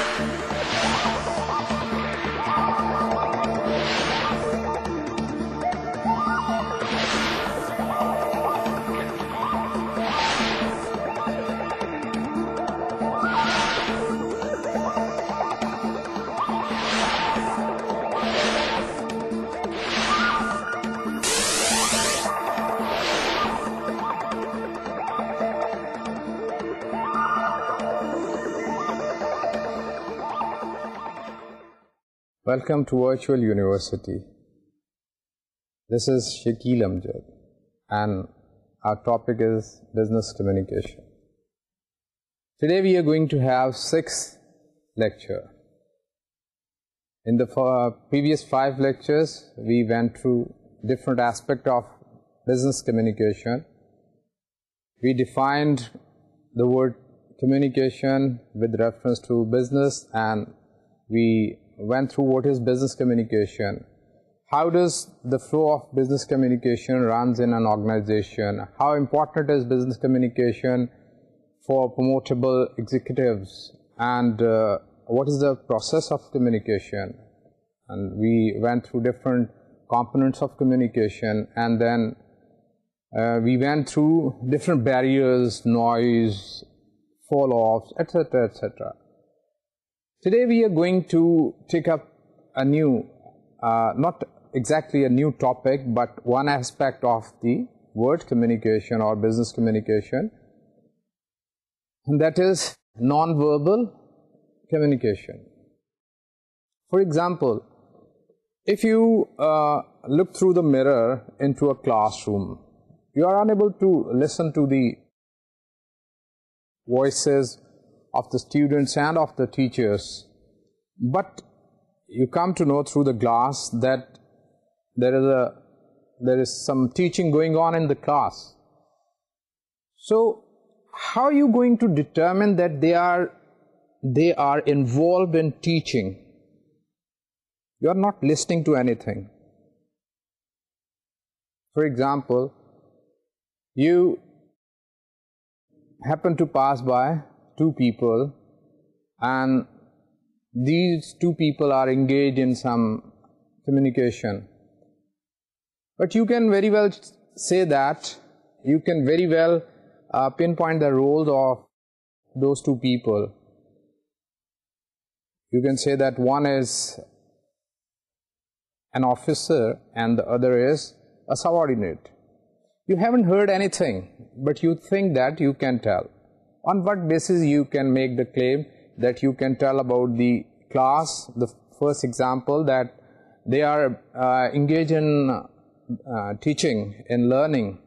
ہوں Welcome to Virtual University. This is Shakil Amjad and our topic is business communication. Today we are going to have 6th lecture. In the previous 5 lectures we went through different aspects of business communication. We defined the word communication with reference to business and we went through what is business communication, how does the flow of business communication runs in an organization, how important is business communication for promotable executives, and uh, what is the process of communication. And we went through different components of communication, and then uh, we went through different barriers, noise, fall-offs, etc., etc. Today we are going to take up a new, uh, not exactly a new topic, but one aspect of the word communication or business communication, and that is non-verbal communication. For example, if you uh, look through the mirror into a classroom, you are unable to listen to the voices of the students and of the teachers, but you come to know through the class that there is some teaching going on in the class. So how are you going to determine that they are involved in teaching? You are not listening to anything. For example, you happen to pass by two people, and these two people are engaged in some communication. But you can very well say that you can very well uh, pinpoint the roles of those two people. You can say that one is an officer and the other is a subordinate. You haven't heard anything, but you think that you can tell. On what basis you can make the claim that you can tell about the class, the first example, that they are uh, engaged in uh, teaching and learning,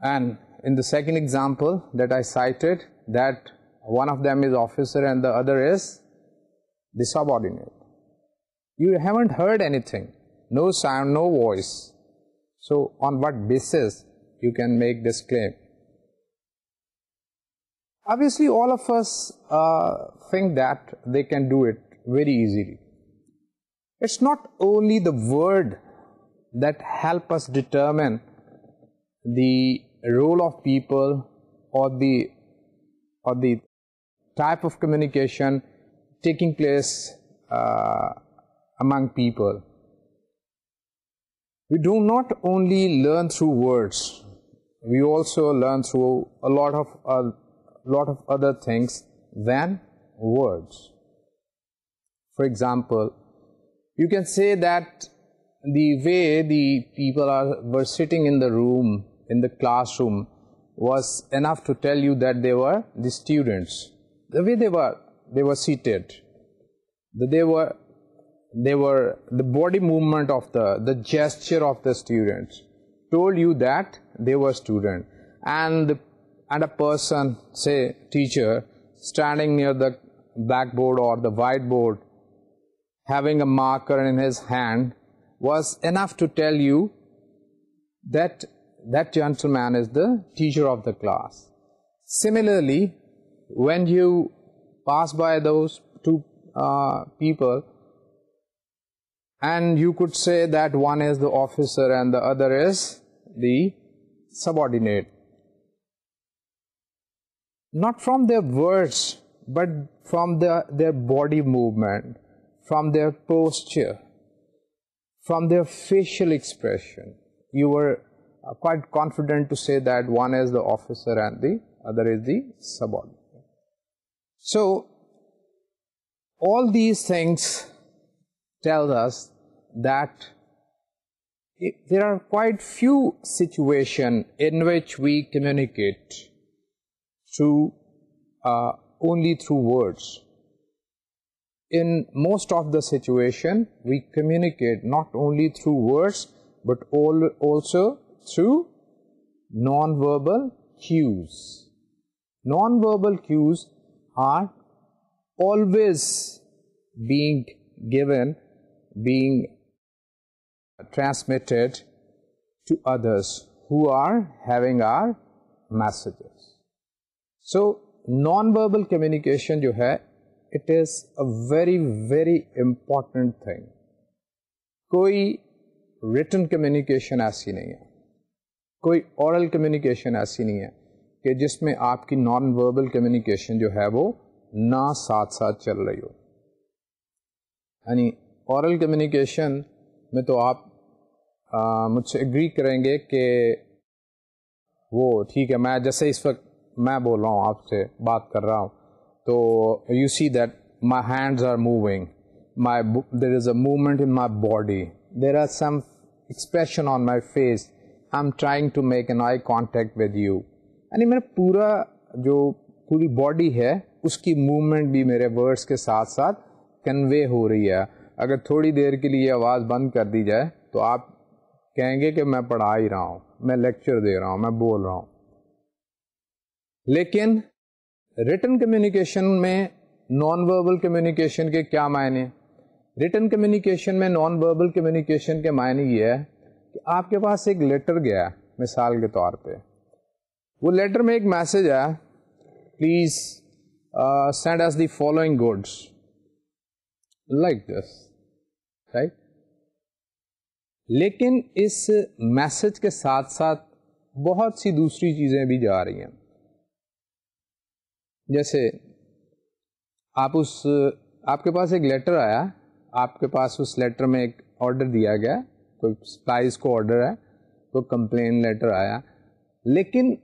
and in the second example that I cited, that one of them is officer and the other is the subordinate. You haven't heard anything, no sound, no voice. So on what basis you can make this claim? Obviously, all of us uh, think that they can do it very easily. It's not only the word that help us determine the role of people or the type of communication taking place uh, among people. We do not only learn through words, we also learn through a lot of uh, lot of other things than words. For example, you can say that the way the people were sitting in the room, in the classroom, was enough to tell you that they were the students. The way they were seated, they were the body movement of the gesture of the students told you that they were student, and the and a person, say teacher, standing near the blackboard or the whiteboard having a marker in his hand was enough to tell you that that gentleman is the teacher of the class. Similarly, when you pass by those two uh, people and you could say that one is the officer and the other is the subordinate not from their words, but from their body movement, from their posture, from their facial expression. You were uh, quite confident to say that one is the officer and the other is the subordinate. So, all these things tell us that there are quite few situations in which we communicate to uh, only through words. In most of the situation, we communicate not only through words but also through non-verbal cues. Non-verbal cues are always being given, being transmitted to others who are having our messages. So non verbal communication جو ہے it is a very very important thing کوئی written communication ایسی نہیں ہے کوئی oral communication ایسی نہیں ہے کہ جس میں آپ کی نان وربل کمیونیکیشن جو ہے وہ نہ ساتھ ساتھ چل رہی ہو یعنی اورل کمیونیکیشن میں تو آپ مجھ سے اگری کریں گے کہ وہ ٹھیک ہے میں جیسے اس وقت میں بول رہا ہوں آپ سے بات کر رہا ہوں تو you see that my hands are moving my there is a movement in my body there are some expression on my face I am trying to make an eye contact with you یعنی میرا پورا جو پوری body ہے اس کی movement بھی میرے words کے ساتھ ساتھ کنوے ہو رہی ہے اگر تھوڑی دیر کے لیے آواز بند کر دی جائے تو آپ کہیں گے کہ میں پڑھا ہی رہا ہوں میں لیکچر دے رہا ہوں میں بول رہا ہوں لیکن ریٹن کمیونیکیشن میں نان وربل کمیونیکیشن کے کیا معنی ریٹن کمیونیکیشن میں نان وربل کمیونیکیشن کے معنی یہ ہے کہ آپ کے پاس ایک لیٹر گیا ہے مثال کے طور پہ وہ لیٹر میں ایک میسج ہے please send as the following goods like this right لیکن اس میسج کے ساتھ ساتھ بہت سی دوسری چیزیں بھی جا رہی ہیں جیسے آپ اس آپ کے پاس ایک لیٹر آیا آپ کے پاس اس لیٹر میں ایک آڈر دیا گیا کوئی سپلائز کو آڈر ہے کوئی کمپلین لیٹر آیا لیکن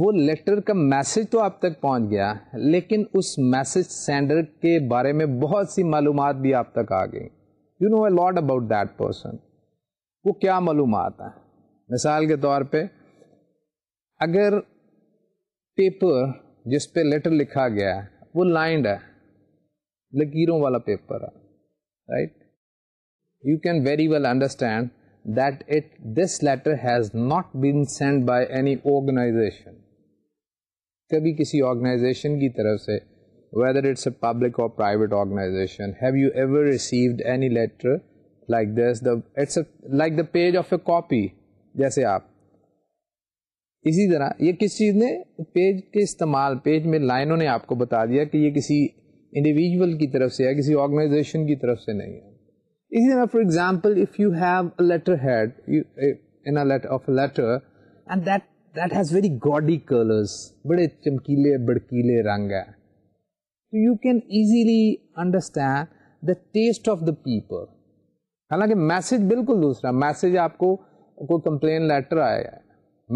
وہ لیٹر کا میسج تو آپ تک پہنچ گیا لیکن اس میسج سینڈر کے بارے میں بہت سی معلومات بھی آپ تک آ گئی you know a lot about that person وہ کیا معلومات ہیں مثال کے طور پہ اگر پیپر جس پہ لیٹر لکھا گیا ہے وہ لائنڈ ہے لکیروں والا پیپر ہے right you can very well understand that it this letter has not been send by any organization کبھی کسی آرگنائزیشن کی طرف سے ویدر اٹس اے پبلک اور private organization have you ever received any letter like this the it's like the page of a copy جیسے آپ اسی طرح یہ کس چیز نے پیج کے استعمال پیج میں لائنوں نے آپ کو بتا دیا کہ یہ کسی انڈیویجول کی طرف سے یا کسی آرگنائزیشن کی طرف سے نہیں ہے اسی طرح for example if you have letter letter head of and that that has very gaudy colours بڑے چمکیلے بڑکیلے رنگ ہے تو you can easily understand the taste of the people حالانکہ میسج بالکل دوسرا میسج آپ کو کوئی کمپلین لیٹر آیا ہے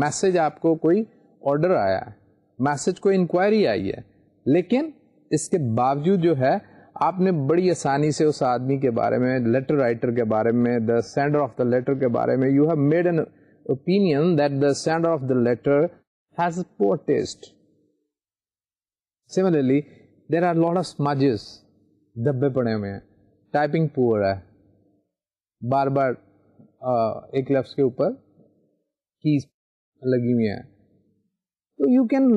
میسج آپ کو کوئی آڈر آیا ہے میسج کوئی انکوائری آئی ہے لیکن اس کے باوجود جو ہے آپ نے بڑی آسانی سے اس آدمی کے بارے میں لیٹر رائٹر کے بارے میں the sender of the letter کے بارے میں you have made an opinion that the sender of the letter has poor taste similarly there are lot of smudges دھبے پڑے ہوئے ہیں ٹائپنگ پور ہے بار بار ایک لفظ کے اوپر کیز لگی ہوئی ہیں تو you can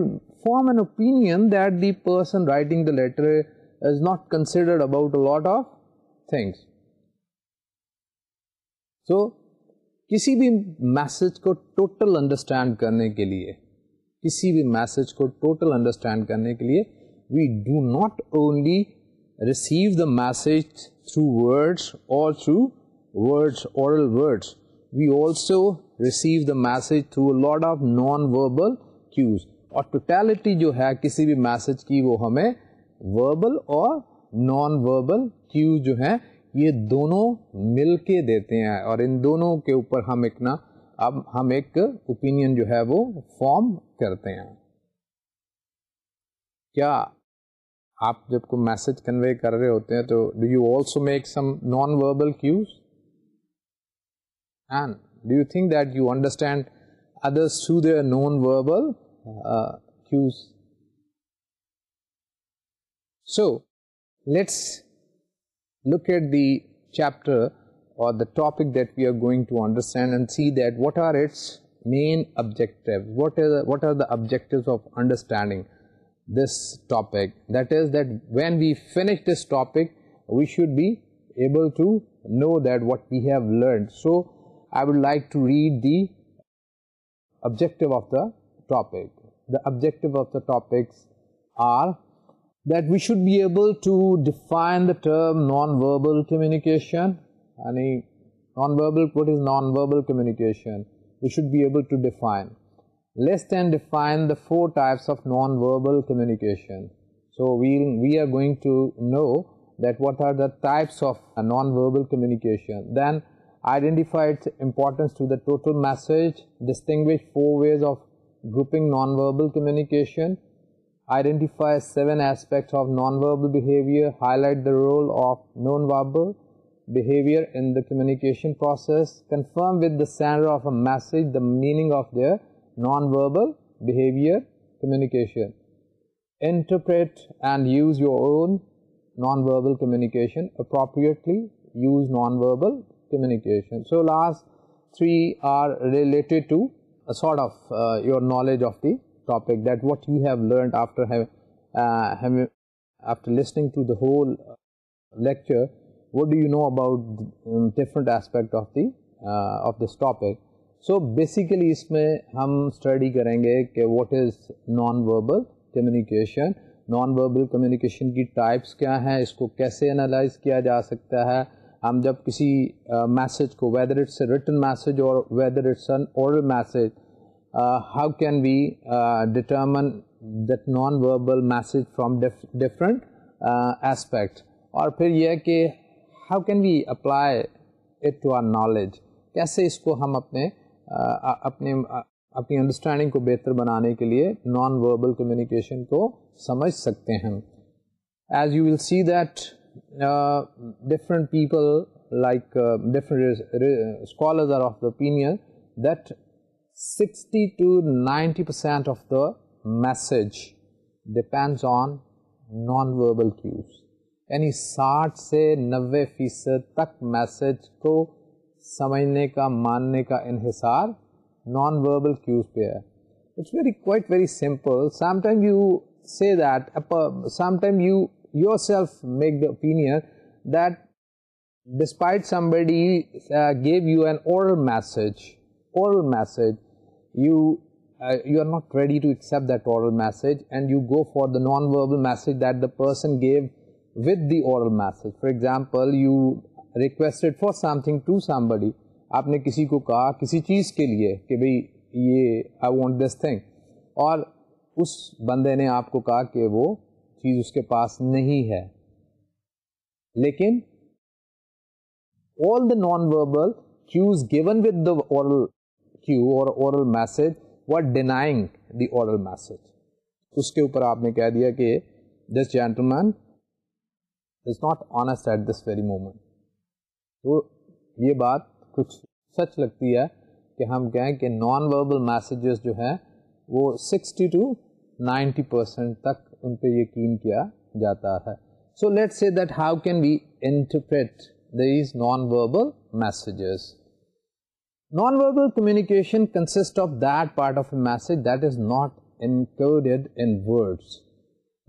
form an opinion that the person writing the letter is not considered about lot of things so کسی بھی میسج کو ٹوٹل انڈرسٹینڈ کرنے کے لیے کسی بھی میسج کو ٹوٹل انڈرسٹینڈ کرنے کے لیے we do not only receive the message through words اور through words oral words we also receive the message through of non verbal cues اور ٹوٹیلٹی جو ہے کسی بھی میسج کی وہ ہمیں وربل اور نان وربل کیو جو ہیں یہ دونوں مل کے دیتے ہیں اور ان دونوں کے اوپر ہم ایک نا اب ہم ایک اوپینین جو ہے وہ فارم کرتے ہیں کیا آپ جب کو میسج کنوے کر رہے ہوتے ہیں تو do you also make some non verbal cues And do you think that you understand others through their non-verbal uh, cues? So, let's look at the chapter or the topic that we are going to understand and see that what are its main objectives, what are the objectives of understanding this topic. That is, that when we finish this topic, we should be able to know that what we have learned. So, I would like to read the objective of the topic. The objective of the topics are that we should be able to define the term non-verbal communication. What is non-verbal communication? We should be able to define. Let's then define the 4 types of non-verbal communication. So we are going to know that what are the types of non-verbal communication. Then Identify its importance to the total message. Distinguish 4 ways of grouping nonverbal communication. Identify 7 aspects of nonverbal behavior. Highlight the role of nonverbal behavior in the communication process. Confirm with the sender of a message the meaning of their nonverbal behavior communication. Interpret and use your own nonverbal communication appropriately. Use nonverbal communication so last three are related to sort of your knowledge of the topic that what you have learned after after listening to the whole lecture what do you know about different aspect of the of this topic so basically اس میں ہم study کریں گے کہ what is non verbal communication non verbal communication کی types کیا ہیں اس کو کیسے انالائز کیا جا سکتا ہے ہم جب کسی میسج کو ویدر اٹس ریٹن میسج اور whether it's an oral message how can we determine that non verbal message from different aspect اور پھر یہ کہ how can we apply it to our knowledge کیسے اس کو ہم اپنے اپنے اپنی انڈرسٹینڈنگ کو بہتر بنانے کے لیے نان وربل کمیونیکیشن کو سمجھ سکتے ہیں as you will see that different people like different scholars are of the opinion that sixty to ninety percent of the message depends on non verbal cues یعنی ساٹھ سے نوے فیصد تک میسج کو سمجھنے کا ماننے کا انحصار نان وربل کیوز پہ ہے it's very quite very simple some time you say that some time you yourself make the opinion that despite somebody give you an or message oral message you you are not ready to accept that oral message and you go for the non verbal message that the person give with the oral message for example you requested for something to somebody آپ نے کسی کو کہا کسی چیز کے لیے کہ بھئی یہ آئی وانٹ دس تھنگ اور اس بندے نے آپ کو کہا کہ وہ چیز اس کے پاس نہیں ہے لیکن all the non-verbal cues given with the oral cue or oral message were denying the oral message. اس کے اوپر آپ نے کہہ دیا کہ this gentleman is not honest at this very moment. تو یہ بات کچھ سچ لگتی ہے کہ ہم کہیں کہ non-verbal messages جو ہیں وہ 60 to 90% تک ان پہ یقین کیا جاتا ہے so let see that how can be interpret these non verbal messages non verbal communication word of that part of a message that is not included in words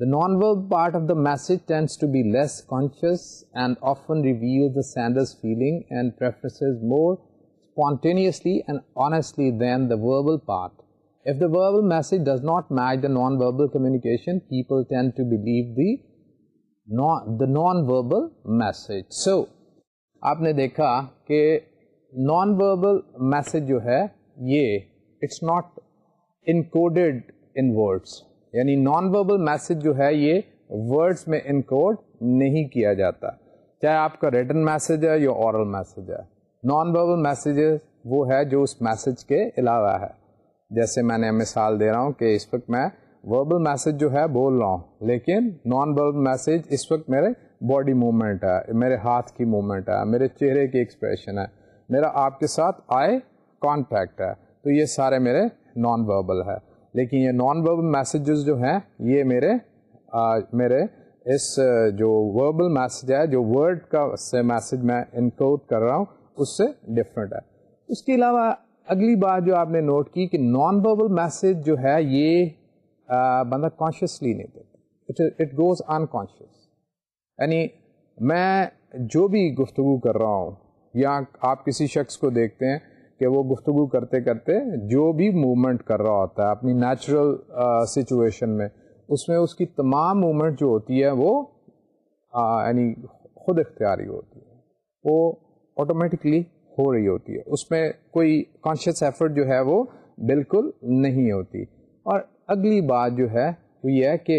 The the the non-verbal part of message tends to be less conscious and often reveals sender's feeling and preferences more spontaneously and honestly than the verbal part. If the verbal message does not match the non-verbal communication, people tend to believe the non the non-verbal message. So, آپ نے دیکھا کہ non-verbal message جو ہے یہ it's not encoded in words. یعنی non-verbal message جو ہے یہ words میں encode نہیں کیا جاتا. چاہے آپ کا written message ہے یا oral message ہے. Non-verbal message وہ ہے جو اس message کے علاوہ ہے. جیسے میں نے مثال دے رہا ہوں کہ اس وقت میں وربل میسج جو ہے بول رہا ہوں لیکن نان وربل میسج اس وقت میرے باڈی موومنٹ ہے میرے ہاتھ کی موومنٹ ہے میرے چہرے کی ایکسپریشن ہے میرا آپ کے ساتھ آئے کانٹیکٹ ہے تو یہ سارے میرے نان وربل ہے لیکن یہ نان وربل میسیجز جو ہیں یہ میرے آ, میرے اس جو وربل میسیج ہے جو ورڈ کا سے میسیج میں انکلوڈ کر رہا ہوں اس سے ڈفرینٹ ہے اس کے علاوہ اگلی بات جو آپ نے نوٹ کی کہ نان وربل میسج جو ہے یہ بندہ کانشیسلی نہیں دیتا اٹ گوز انکانشیس یعنی میں جو بھی گفتگو کر رہا ہوں یا آپ کسی شخص کو دیکھتے ہیں کہ وہ گفتگو کرتے کرتے جو بھی موومنٹ کر رہا ہوتا ہے اپنی نیچرل سچویشن میں اس میں اس کی تمام موومنٹ جو ہوتی ہے وہ یعنی خود اختیاری ہوتی ہے وہ آٹومیٹکلی ہو رہی ہوتی ہے اس میں کوئی کانشیس ایفرٹ جو ہے وہ بالکل نہیں ہوتی اور اگلی بات جو ہے وہ یہ ہے کہ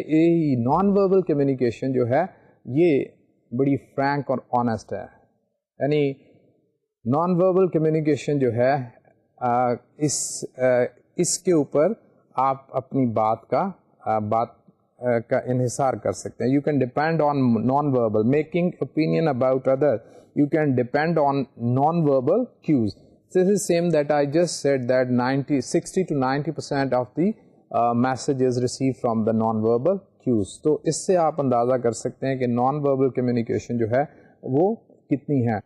نان وربل کمیونیکیشن جو ہے یہ بڑی فرینک اور آنیسٹ ہے یعنی نان وربل کمیونیکیشن جو ہے اس کے اوپر آپ اپنی بات کا بات کا انحصار کر سکتے ہیں you can depend on non verbal making opinion about other you can depend on non verbal cues this is same that I just set that ninety sixty to ninety percent of the messages receive from the non verbal cues تو اس سے آپ اندازہ کر سکتے ہیں کہ non verbal communication جو ہے وہ کتنی ہے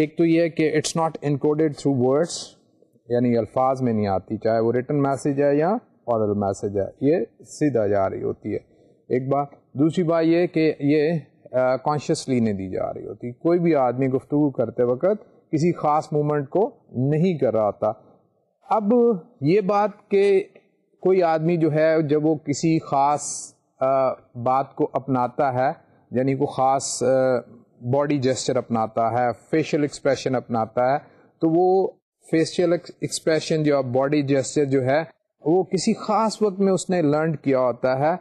ایک تو یہ کہ it's not encoded through words یعنی الفاظ میں نہیں آتی چاہے وہ ریٹن میسیج ہے یا اورل میسیج ہے یہ سیدھا جا رہی ہوتی ہے ایک بات دوسری بات یہ کہ یہ کانشیسلی نہیں دی جا رہی ہوتی کوئی بھی آدمی گفتگو کرتے وقت کسی خاص موومنٹ کو نہیں کر رہا تھا اب یہ بات کہ کوئی آدمی جو ہے جب وہ کسی خاص بات کو اپناتا ہے یعنی کو خاص باڈی جسچر اپناتا ہے فیشیل ایکسپریشن اپناتا ہے تو وہ فیشیل ایکسپریشن جو باڈی جیسچر جو ہے وہ کسی خاص وقت میں اس نے لرن کیا ہوتا ہے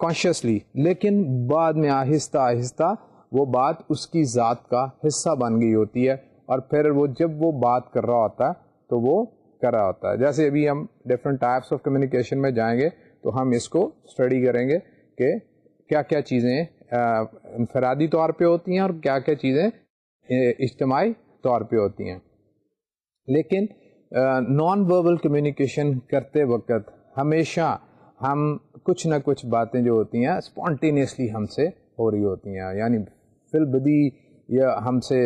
کانشیسلی لیکن بعد میں آہستہ آہستہ وہ بات اس کی ذات کا حصہ بن گئی ہوتی ہے اور پھر وہ جب وہ بات کر رہا ہوتا ہے تو وہ کر رہا ہوتا ہے جیسے ابھی ہم ڈفرینٹ ٹائپس آف کمیونیکیشن میں جائیں گے تو ہم اس کو اسٹڈی کریں گے کہ کیا کیا چیزیں انفرادی طور پہ ہوتی ہیں اور کیا کیا چیزیں اجتماعی طور پہ ہوتی ہیں لیکن نان وربل کمیونیکیشن کرتے وقت ہمیشہ ہم کچھ نہ کچھ باتیں جو ہوتی ہیں اسپونٹینیسلی ہم سے ہو رہی ہوتی ہیں یعنی فل بدی یا ہم سے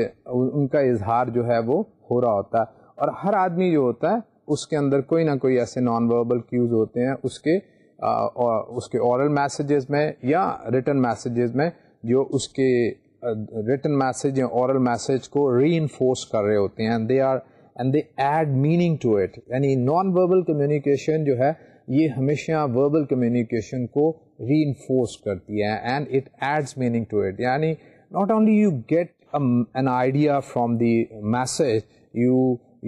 ان کا اظہار جو ہے وہ ہو رہا ہوتا ہے اور ہر آدمی جو ہوتا ہے اس کے اندر کوئی نہ کوئی ایسے نان وربل کیوز ہوتے ہیں اس کے اس کے اورل میسیجز میں یا ریٹن میسیجز میں جو اس کے ریٹن میسیج یا اورل میسیج کو ری انفورس کر رہے ہوتے ہیں they are and they add meaning to it یعنی نان وربل کمیونیکیشن جو ہے یہ ہمیشہ وربل کمیونیکیشن کو ری انفورس کرتی ہے and it adds meaning to it یعنی not only you get an idea from the message you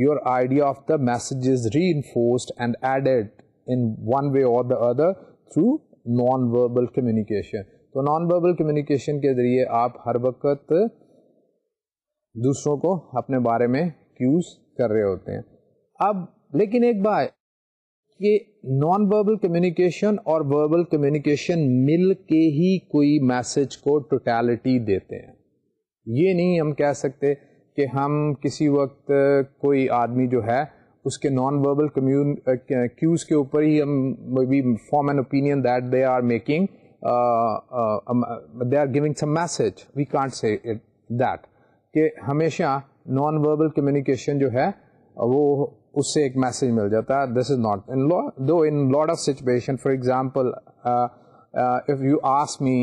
your idea of the message is reinforced and added in one way or the other through non verbal communication تو non verbal communication کے ذریعے آپ ہر وقت دوسروں کو اپنے بارے میں کیوز کر رہے ہوتے ہیں اب لیکن ایک بات نان وربل کمیونیکیشن اور وربل کمیونیکیشن مل کے ہی کوئی میسج کو ٹوٹیلٹی دیتے ہیں یہ نہیں ہم کہہ سکتے کہ ہم کسی وقت کوئی آدمی جو ہے اس کے نان وربل کمیون کیوز کے اوپر ہی ہم be form an opinion that they are making they are going some message we can't say that کہ ہمیشہ نان وربل کمیونیکیشن جو ہے وہ اس سے ایک میسج مل جاتا ہے this is not in do in of situation for example if you ask me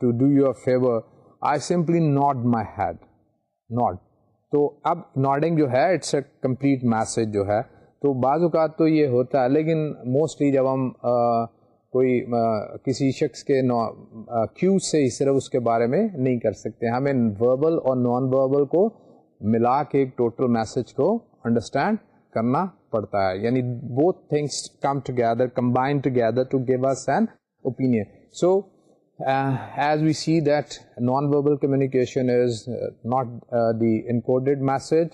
to do you favour I simply nod my head nod تو اب ناڈنگ جو ہے اٹس اے کمپلیٹ میسج جو ہے تو بعض اوقات تو یہ ہوتا ہے لیکن موسٹلی جب ہم uh, کوئی uh, کسی شخص کے کیو uh, سے ہی صرف اس کے بارے میں نہیں کر سکتے ہمیں وربل اور نان وربل کو ملا کے ایک ٹوٹل میسج کو انڈرسٹینڈ کرنا پڑتا ہے یعنی both things come together combine together to give us an opinion so as we see that non verbal communication is not the encoded message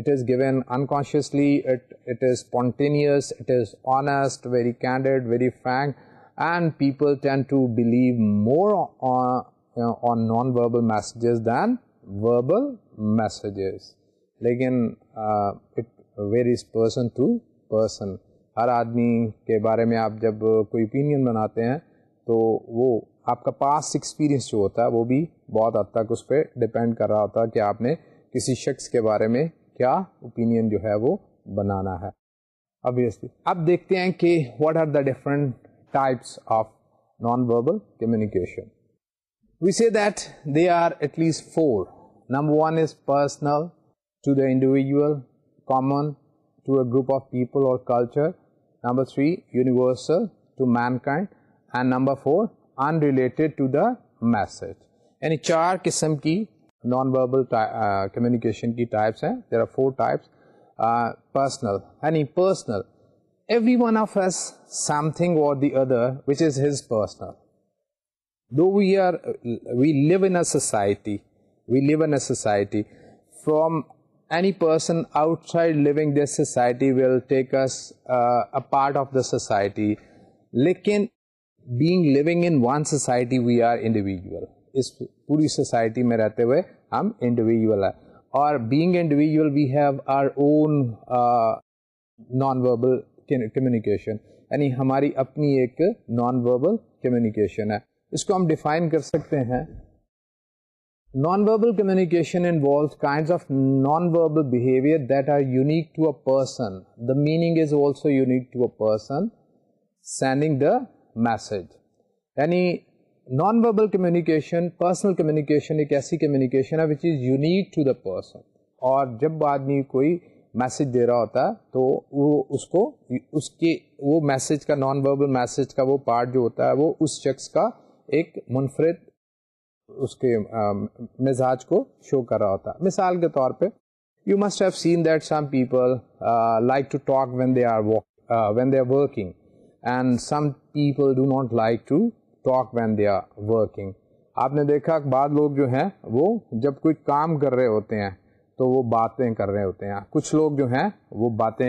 it is given unconsciously it is spontaneous it is honest very candid very frank and people tend to believe more on non verbal messages than verbal messages لیکن it varies person to person ہر آدمی کے بارے میں آپ جب کوئی opinion بناتے ہیں تو وہ آپ کا پاس ایکسپیرئنس جو ہوتا ہے وہ بھی بہت حد تک اس پہ ڈپینڈ کر رہا ہوتا ہے کہ آپ نے کسی شخص کے بارے میں کیا اوپینین جو ہے وہ بنانا ہے ابویسلی اب دیکھتے ہیں کہ what are the different types of non verbal communication we see that they are at least four number one is personal to the individual common to a group of people or culture number three universal to mankind and number four intended to the message یعنی چار قسم کی non verbal communication کی types ہیں there are four types personal یعنی personal every one of S some thing or the other which is his personal though we are we live in a society we live in a society from any person outside living this society will take part of the society لیکن being living in one society we are individual اس پوری سوسائٹی میں رہتے ہوئے ہم individual ہیں اور being individual we have our own non verbal communication یعنی ہماری اپنی ایک نان وربل کمیونیکیشن ہے اس کو ہم ڈیفائن کر سکتے ہیں non verbal communication involves cable behaviour that are unique to a person the meaning is also unique to a person sending the message یعنی non verbal communication personal communication ایک ایسی کمیونیکیشن ہے which is unique to the person اور جب آدمی کوئی message دے رہا ہوتا ہے تو وہ اس کو اس کے وہ میسیج کا نان وربل میسیج کا وہ پارٹ جو ہوتا ہے وہ اس شخص کا ایک منفرد اس کے مزاج کو شو کر رہا ہوتا مثال کے طور پہ you must have seen that some people like to talk when they are when they are working and some people do not like to talk when they are working آپ نے دیکھا بعد لوگ جو ہیں وہ جب کوئی کام کر رہے ہوتے ہیں تو وہ باتیں کر رہے ہوتے ہیں کچھ لوگ جو ہیں وہ باتیں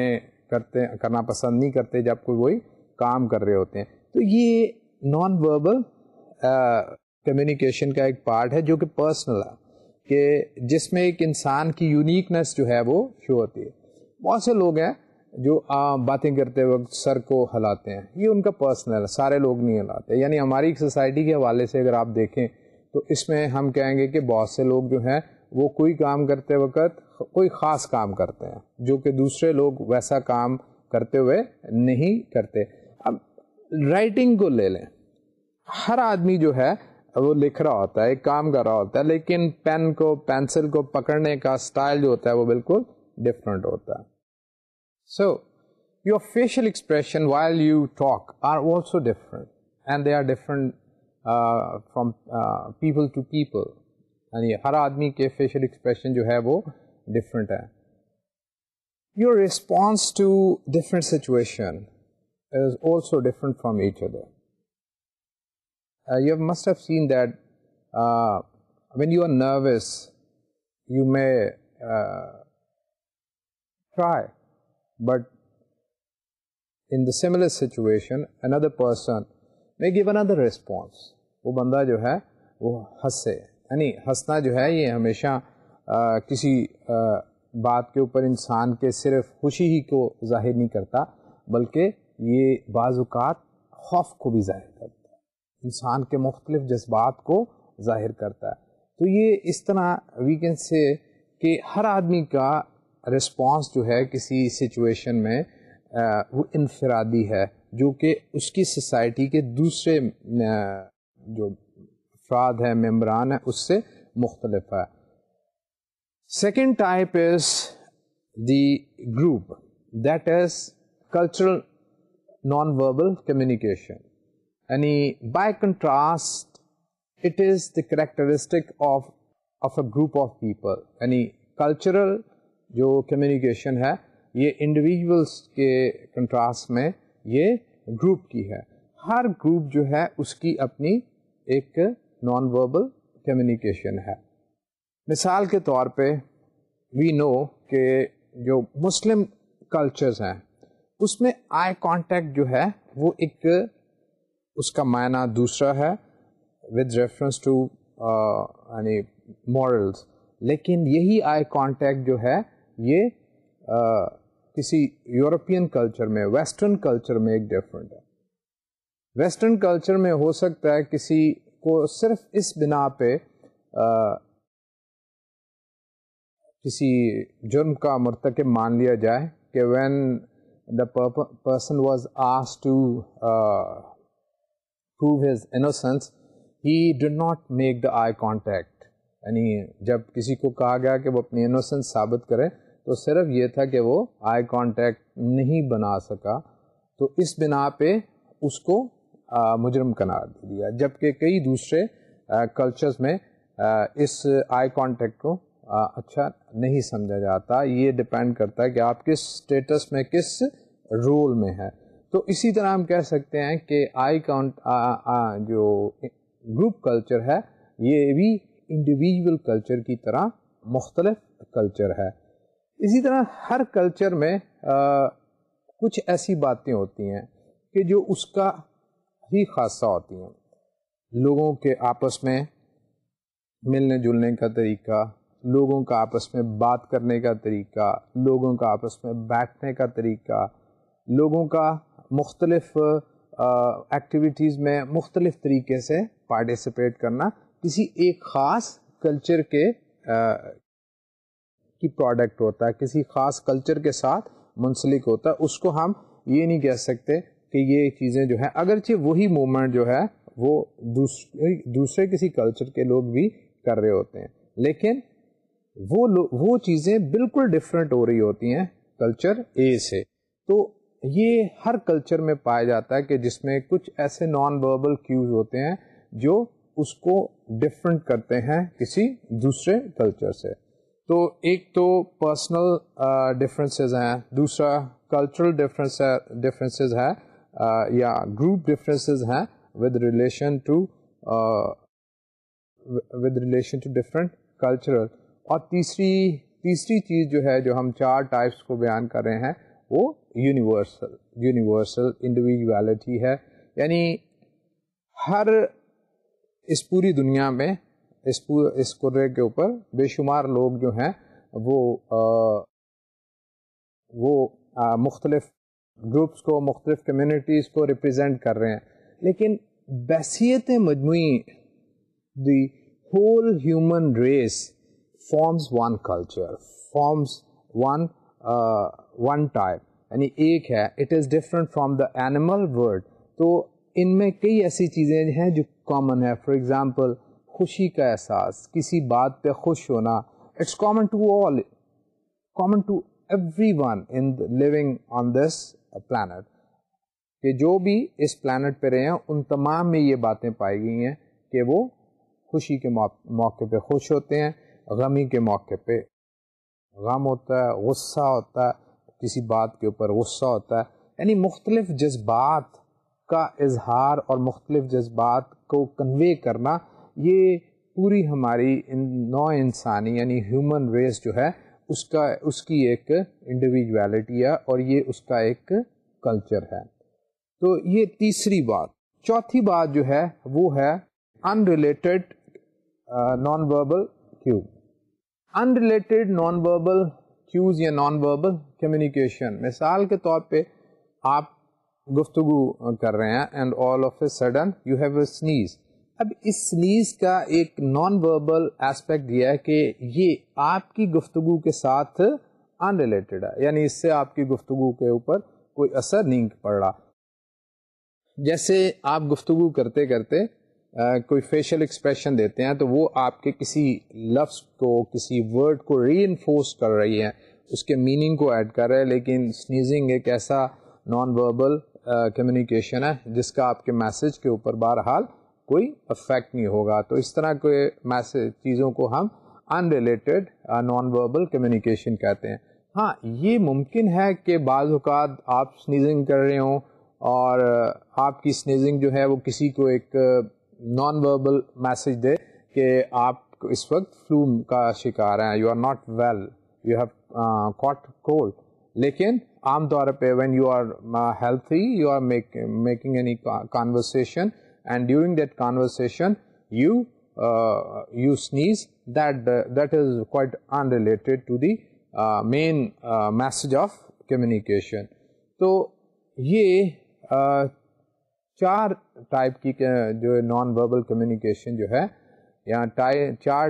کرتے کرنا پسند نہیں کرتے جب کوئی کوئی کام کر رہے ہوتے ہیں تو یہ نان وربل کمیونیکیشن کا ایک پارٹ ہے جو کہ پرسنل ہے کہ جس میں ایک انسان کی یونیکنیس جو ہے وہ شو ہوتی ہے بہت سے لوگ ہیں جو باتیں کرتے وقت سر کو ہلاتے ہیں یہ ان کا پرسنل ہے سارے لوگ نہیں ہلاتے یعنی ہماری سوسائٹی کے حوالے سے اگر آپ دیکھیں تو اس میں ہم کہیں گے کہ بہت سے لوگ جو ہیں وہ کوئی کام کرتے وقت کوئی خاص کام کرتے ہیں جو کہ دوسرے لوگ ویسا کام کرتے ہوئے نہیں کرتے اب رائٹنگ کو لے لیں ہر آدمی جو ہے وہ لکھ رہا ہوتا ہے ایک کام کر رہا ہوتا ہے لیکن پین کو پینسل کو پکڑنے کا اسٹائل جو ہوتا ہے وہ بالکل ڈفرینٹ ہوتا ہے so your facial expression while you talk are also different and they are different from people to people یعنی ہر آدمی کے فیشیل ایکسپریشن جو ہے وہ ڈفرینٹ ہے your response to different situation is also different from each other you must have seen that when you are nervous you may try but in the similar situation an other person may give an other response وہ بندہ جو ہے وہ ہنسے یعنی ہنسنا جو ہے یہ ہمیشہ کسی بات کے اوپر انسان کے صرف خوشی ہی کو ظاہر نہیں کرتا بلکہ یہ بعض اوقات خوف کو بھی ظاہر کرتا انسان کے مختلف جذبات کو ظاہر کرتا ہے تو یہ اس طرح وی کین سے کہ ہر آدمی کا رسپانس جو ہے کسی سچویشن میں وہ انفرادی ہے جو کہ اس کی سوسائٹی کے دوسرے جو افراد ہیں ممبران ہیں اس سے مختلف ہے second type is the group that is cultural non verbal communication یعنی by contrast it is the characteristic of of a group of people یعنی کلچرل جو کمیونیکیشن ہے یہ انڈیویجولس کے کنٹراسٹ میں یہ گروپ کی ہے ہر گروپ جو ہے اس کی اپنی ایک نان وربل کمیونیکیشن ہے مثال کے طور پہ وی نو کہ جو مسلم کلچرز ہیں اس میں آئی کانٹیکٹ جو ہے وہ ایک اس کا معنی دوسرا ہے ود ریفرنس ٹو یعنی مورلس لیکن یہی آئی کانٹیکٹ جو ہے یہ کسی یورپین کلچر میں ویسٹرن کلچر میں ایک ڈفرینٹ ہے ویسٹرن کلچر میں ہو سکتا ہے کسی کو صرف اس بنا پہ کسی جرم کا مرتکب مان لیا جائے کہ when the person was ask to prove his innocence he do not make the eye contact یعنی جب کسی کو کہا گیا کہ وہ اپنی انوسنس ثابت کرے تو صرف یہ تھا کہ وہ آئی کانٹیکٹ نہیں بنا سکا تو اس بنا پہ اس کو مجرم قرار دے دیا جب کہ کئی دوسرے کلچر میں اس آئی کانٹیکٹ کو اچھا نہیں سمجھا جاتا یہ ڈپینڈ کرتا ہے کہ آپ کس اسٹیٹس میں کس رول میں ہیں تو اسی طرح ہم کہہ سکتے ہیں کہ آئی کاؤنٹ جو گروپ کلچر ہے یہ بھی انڈیویژل کلچر کی طرح مختلف کلچر ہے اسی طرح ہر کلچر میں کچھ ایسی باتیں ہوتی ہیں کہ جو اس کا ہی خاصہ ہوتی ہیں لوگوں کے آپس میں ملنے جلنے کا طریقہ لوگوں کا آپس میں بات کرنے کا طریقہ لوگوں کا آپس میں بیٹھنے کا طریقہ لوگوں کا مختلف ایکٹیویٹیز میں مختلف طریقے سے پارٹیسپیٹ کرنا کسی ایک خاص کلچر کے کی پروڈکٹ ہوتا ہے کسی خاص کلچر کے ساتھ منسلک ہوتا ہے اس کو ہم یہ نہیں کہہ سکتے کہ یہ چیزیں جو ہیں اگرچہ وہی مومنٹ جو ہے وہ دوسرے دوسرے کسی کلچر کے لوگ بھی کر رہے ہوتے ہیں لیکن وہ وہ چیزیں بالکل ڈفرینٹ ہو رہی ہوتی ہیں کلچر اے سے تو یہ ہر کلچر میں پایا جاتا ہے کہ جس میں کچھ ایسے نان وربل کیوز ہوتے ہیں جو اس کو ڈفرینٹ کرتے ہیں کسی دوسرے کلچر سے تو ایک تو پرسنل ڈفرینسز ہیں دوسرا کلچرل ڈفرینس ڈفرینسز ہے یا گروپ ڈفرینسز ہیں with relation to with relation to different cultural اور تیسری تیسری چیز جو ہے جو ہم چار ٹائپس کو بیان کر رہے ہیں وہ یونیورسل یونیورسل انڈیویجویلٹی ہے یعنی ہر اس پوری دنیا میں اس پور اس قرے کے اوپر بے شمار لوگ جو ہیں وہ آ, وہ آ, مختلف گروپس کو مختلف کمیونٹیز کو ریپرزینٹ کر رہے ہیں لیکن بحثیت مجموعی the whole human race forms one culture forms one one type یعنی ایک ہے it is different from the animal world تو ان میں کئی ایسی چیزیں ہیں جو کامن ہے فار ایگزامپل خوشی کا احساس کسی بات پہ خوش ہونا it's common to all common to every one in living on this planet کہ جو بھی اس پلانٹ پہ رہے ہیں ان تمام میں یہ باتیں پائی گئی ہیں کہ وہ خوشی کے موقع پہ خوش ہوتے ہیں غمی کے موقع پہ غم ہوتا ہے غصہ ہوتا ہے کسی بات کے اوپر غصہ ہوتا ہے یعنی مختلف جذبات کا اظہار اور مختلف جذبات کو کنوے کرنا یہ پوری ہماری نو انسانی یعنی ہیومن ریس جو ہے اس کا اس کی ایک انڈیویجویلٹی ہے اور یہ اس کا ایک کلچر ہے تو یہ تیسری بات چوتھی بات جو ہے وہ ہے unrelated non verbal cue unrelated non verbal cues یا نان وربل کمیونیکیشن مثال کے طور پہ آپ گفتگو کر رہے ہیں and all of a a sudden you have سنیز سنیز اب اس کا ایک نان وربل اسپیکٹ یہ یہ ہے کہ آپ کی گفتگو کے ساتھ ان ریلیٹڈ ہے یعنی اس سے آپ کی گفتگو کے اوپر کوئی اثر نہیں پڑ رہا جیسے آپ گفتگو کرتے کرتے کوئی فیشل ایکسپریشن دیتے ہیں تو وہ آپ کے کسی لفظ کو کسی ورڈ کو ری انفورس کر رہی ہے اس کے میننگ کو ایڈ کر رہے ہیں لیکن سنیزنگ ایک ایسا نان وربل کمیونیکیشن ہے جس کا آپ کے میسج کے اوپر بہرحال کوئی افیکٹ نہیں ہوگا تو اس طرح کے میسج چیزوں کو ہم unrelated non verbal communication کہتے ہیں ہاں یہ ممکن ہے کہ بعض اوقات آپ سنیزنگ کر رہے ہوں اور آپ کی سنیزنگ جو ہے وہ کسی کو ایک نان وربل میسج دے کہ آپ اس وقت فلو کا شکار ہیں you are not well you have quote cold لیکن عام طور پہ when you are healthy you are making any conversation and during that conversation you you sneeze that that is quite unrelated to the main message of communication تو یہ چار type کی جو non verbal communication جو ہے یا چار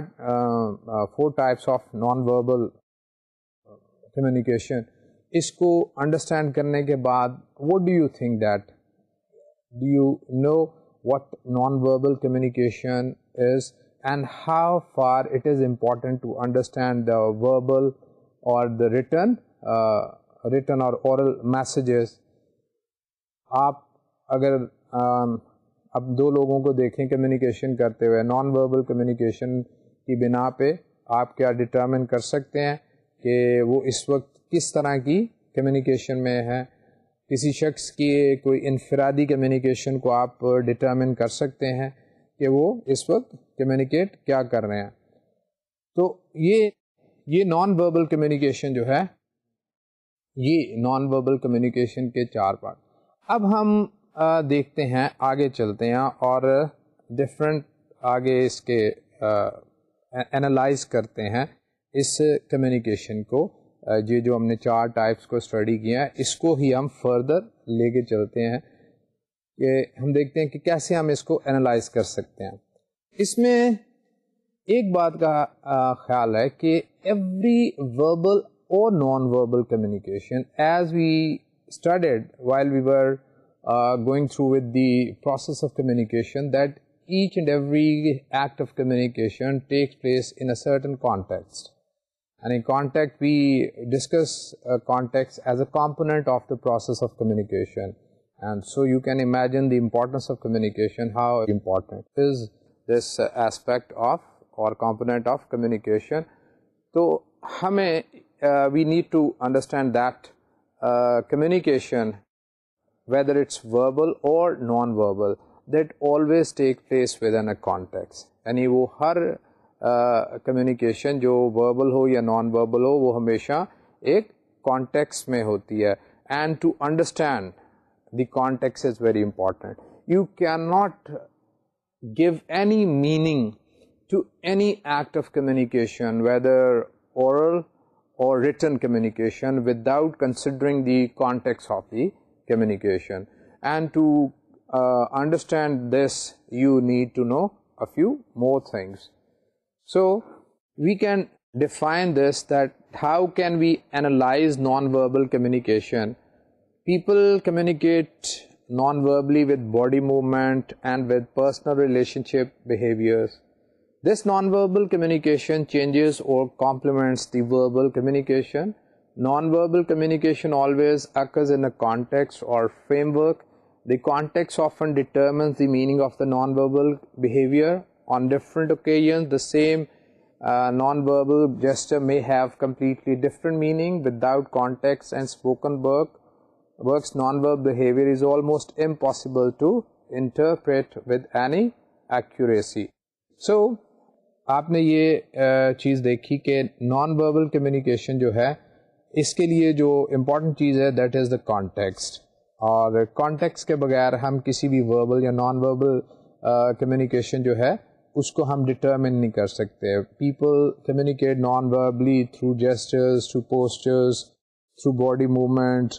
four types of non verbal communication اس کو انڈرسٹینڈ کرنے کے بعد what do you think that do you know what non verbal communication is and how far it is important to understand the verbal or the written written or oral messages آپ اگر um, اب دو لوگوں کو دیکھیں communication کرتے ہوئے non verbal communication کی بنا پہ آپ کیا ڈٹرمن کر سکتے ہیں کہ وہ اس وقت کس طرح کی کمیونیکیشن میں ہے کسی شخص کی کوئی انفرادی کمیونیکیشن کو آپ ڈٹرمن کر سکتے ہیں کہ وہ اس وقت کمیونیکیٹ کیا کر رہے ہیں تو یہ یہ نان وربل کمیونیکیشن جو ہے یہ نان وربل کمیونیکیشن کے چار پارٹ اب ہم دیکھتے ہیں آگے چلتے ہیں اور ڈفرینٹ آگے اس کے انالائز کرتے ہیں اس کمیونیکیشن کو یہ جو ہم نے چار ٹائپس کو اسٹڈی کیا ہے اس کو ہی ہم فردر لے کے چلتے ہیں کہ ہم دیکھتے ہیں کہ کیسے ہم اس کو انالائز کر سکتے ہیں اس میں ایک بات کا خیال ہے کہ ایوری وربل اور non verbal communication as we studied while we were going through with the process of communication that each and every act of communication takes place in a certain context یعنی contact we discuss contact as a component of the process of communication and so you can imagine the importance of communication how important is this aspect of or component of communication تو ہمیں we need to understand that communication whether it's verbal اور non verbal that always take place with in a context یعنی وہ ہر communication جو verbal ہو یا non verbal ہو وہ ہمیشہ ایک کانٹیکس میں ہوتی ہے and to understand the context is very important you can not give any meaning to any act of communication whether oral or written communication without considering the context of the communication and to understand this you need to know a few more things So we can define this, that how can we analyze non-verbal communication. People communicate non-verbally with body movement and with personal relationship behaviors. This non-verbal communication changes or complements the verbal communication. Non-verbal communication always occurs in a context or framework. The context often determines the meaning of the non-verbal behavior on different occasions the same non verbal just may have completely different meaning without context and spoken work works non ورب behaviour is almost impossible to interpret with any ایکسی so آپ نے یہ چیز دیکھی کہ non verbal communication جو ہے اس کے لیے جو امپورٹنٹ چیز ہے دیٹ از دا کانٹیکسٹ اور کانٹیکس کے بغیر ہم کسی بھی وربل یا نان وربل کمیونیکیشن جو ہے اس کو ہم ڈٹرمن نہیں کر سکتے people communicate non verbally through gestures through postures through body movement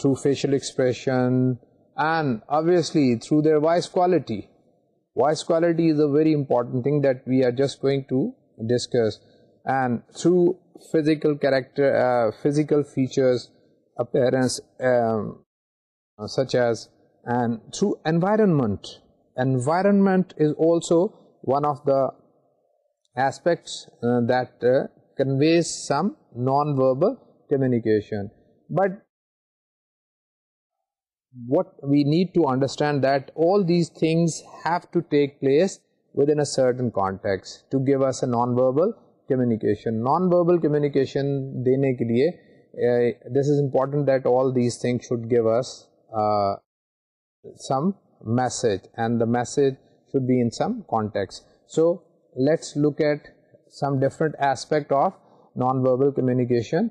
through facial expression and obviously through their voice quality voice quality is a very important thing that we are just going to discuss and through physical character physical features appearance such as and through environment environment is also one of the aspects that conveys some non verbal communication but what we need to understand دل these things have to take place with in certain context non verbal communication دینے کے لیے this is important that all these thing should give some message, and the message should be in some context. So let's look at some different aspect of non-verbal communication.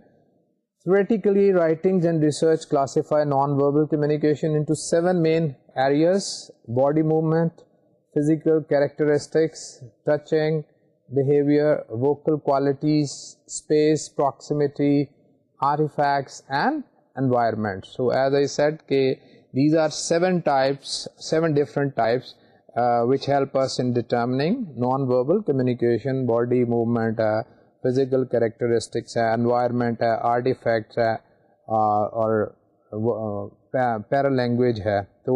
Theoretically, writings and research classify non-verbal communication into 7 main areas: body movement, physical characteristics, touching, behavior, vocal qualities, space, proximity, artifacts, and environment. So as I said, these are seven types seven different types which help in determining non verbal communication body movement ہے physical characteristics ہے environment ہے artifact ہے اور paralanguage ہے تو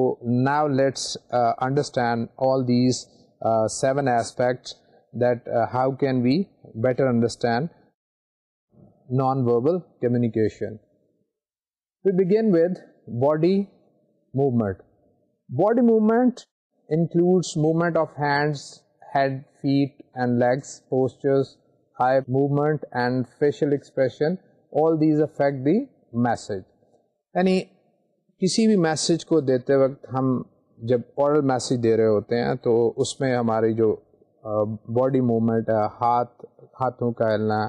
now let's understand all these seven aspects that how can better understand non verbal communication to begin with body movement. Body movement includes movement of hands head feet and legs postures eye movement and facial expression all these affect the message. یعنی کسی بھی message کو دیتے وقت ہم جب oral message دے رہے ہوتے ہیں تو اس میں ہماری جو باڈی موومنٹ ہے ہاتھ ہاتھوں کا ہلنا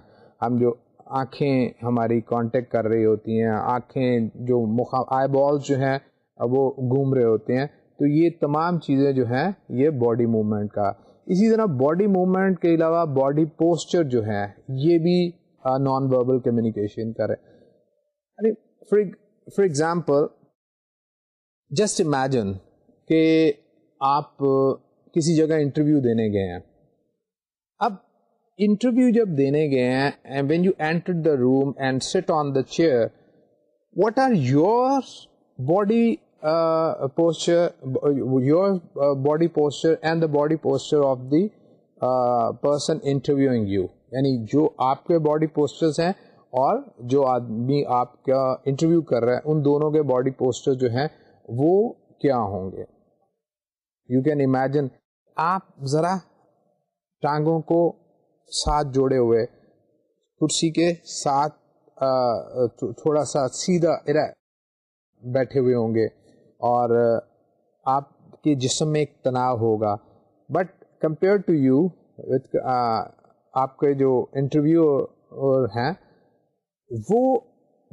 ہم جو آنکھیں ہماری کانٹیکٹ کر رہی ہوتی ہیں آنکھیں جو آئی بالس جو ہیں وہ گھوم رہے ہوتے ہیں تو یہ تمام چیزیں جو ہیں یہ باڈی موومنٹ کا اسی طرح باڈی موومنٹ کے علاوہ باڈی پوسچر جو ہے یہ بھی نان وربل کمیونیکیشن کا رہی فار ایگزامپل جسٹ امیجن کہ آپ کسی جگہ انٹرویو دینے گئے ہیں اب انٹرویو جب دینے گئے ہیں when you enter the room and sit on the chair what are your body posture your body posture and the body posture of the person interviewing you یعنی جو آپ کے باڈی پوسچرس ہیں اور جو آدمی آپ کا انٹرویو کر رہے ہیں ان دونوں کے باڈی پوسچر جو ہیں وہ کیا ہوں گے یو کین امیجن آپ ذرا ٹانگوں کو ساتھ جوڑے ہوئے کرسی کے ساتھ تھوڑا سا سیدھا بیٹھے ہوئے ہوں گے اور آپ کے جسم میں ایک تناؤ ہوگا but compare to you with آپ کے جو انٹرویو ہیں وہ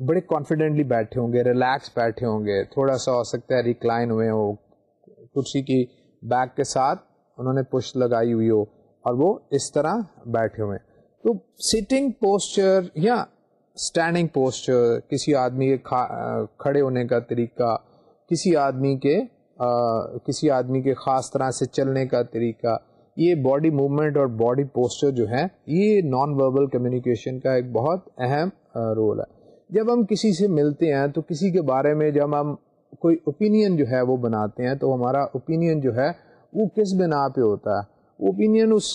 بڑے کانفیڈنٹلی بیٹھے ہوں گے ریلیکس بیٹھے ہوں گے تھوڑا سا ہو سکتا ہے ریکلائن ہوئے ہو کرسی کی بیک کے ساتھ انہوں نے پشت لگائی ہوئی ہو اور وہ اس طرح بیٹھے ہوئے تو سیٹنگ پوسچر یا اسٹینڈنگ پوسچر کسی آدمی کے کھڑے ہونے کا طریقہ کسی آدمی کے آ, کسی آدمی کے خاص طرح سے چلنے کا طریقہ یہ باڈی موومنٹ اور باڈی پوسچر جو ہے یہ نان وربل کمیونیکیشن کا ایک بہت اہم رول ہے جب ہم کسی سے ملتے ہیں تو کسی کے بارے میں جب ہم کوئی اوپینین جو ہے وہ بناتے ہیں تو ہمارا اوپینین جو ہے وہ کس بنا پہ ہوتا ہے اوپینین اس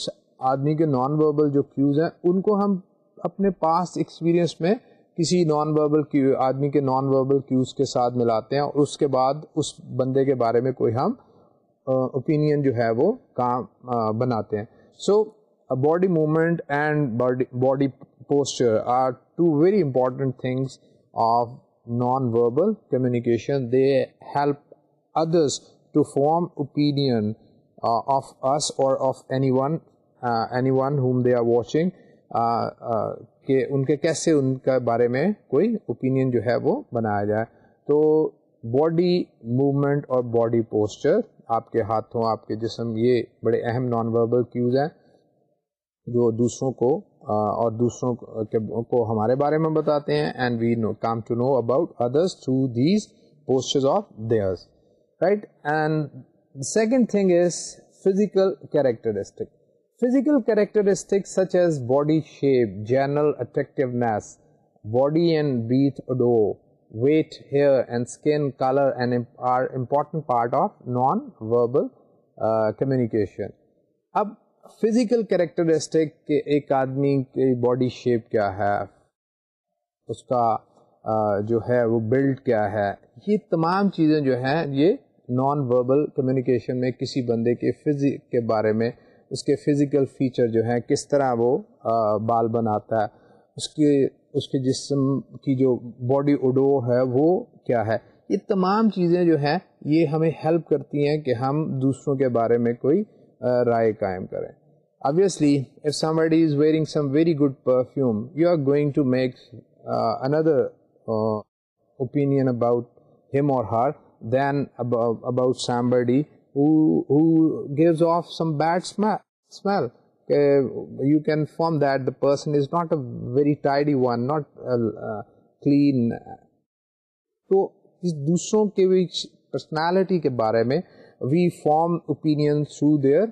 آدمی کے نان وربل جو کیوز ہیں ان کو ہم اپنے پاس ایکسپیرئنس میں کسی نان وربل آدمی کے نان وربل کیوز کے ساتھ ملاتے ہیں اور اس کے بعد اس بندے کے بارے میں کوئی ہم اوپینین جو ہے وہ کام بناتے ہیں so body movement and body posture are two very important things of non verbal communication they help others to form opinion of us or of anyone anyone whom they are watching کہ ان کے کیسے ان کے بارے میں کوئی opinion جو ہے وہ بنایا جائے تو باڈی موومنٹ اور باڈی پوسچر آپ کے ہاتھوں آپ کے جسم یہ بڑے اہم نان وربل کیوز ہیں جو دوسروں کو اور دوسروں کو ہمارے بارے میں بتاتے ہیں and we know come to know about others through these posture of theirs right and second thing is physical characteristic physical characteristic such as body shape general attractiveness body and breath odour weight hair and skin colour and are important part of non verbal communication اب physical characteristic کہ ایک آدمی کی body shape کیا ہے اس کا جو ہے وہ بلڈ کیا ہے یہ تمام چیزیں جو ہیں یہ نان وربل کمیونیکیشن میں کسی بندے کے فزیک کے بارے میں اس کے فزیکل فیچر جو ہیں کس طرح وہ بال بناتا ہے اس کے اس کے جسم کی جو باڈی اڈو ہے وہ کیا ہے یہ تمام چیزیں جو ہیں یہ ہمیں ہیلپ کرتی ہیں کہ ہم دوسروں کے بارے میں کوئی رائے قائم کریں wearing some is wearing some very good perfume you are going to make another opinion about or اور her then about somebody you can form that the person is not a very tidy clean تو اس دوسروں کے بیچ personality کے بارے میں we form opinion through their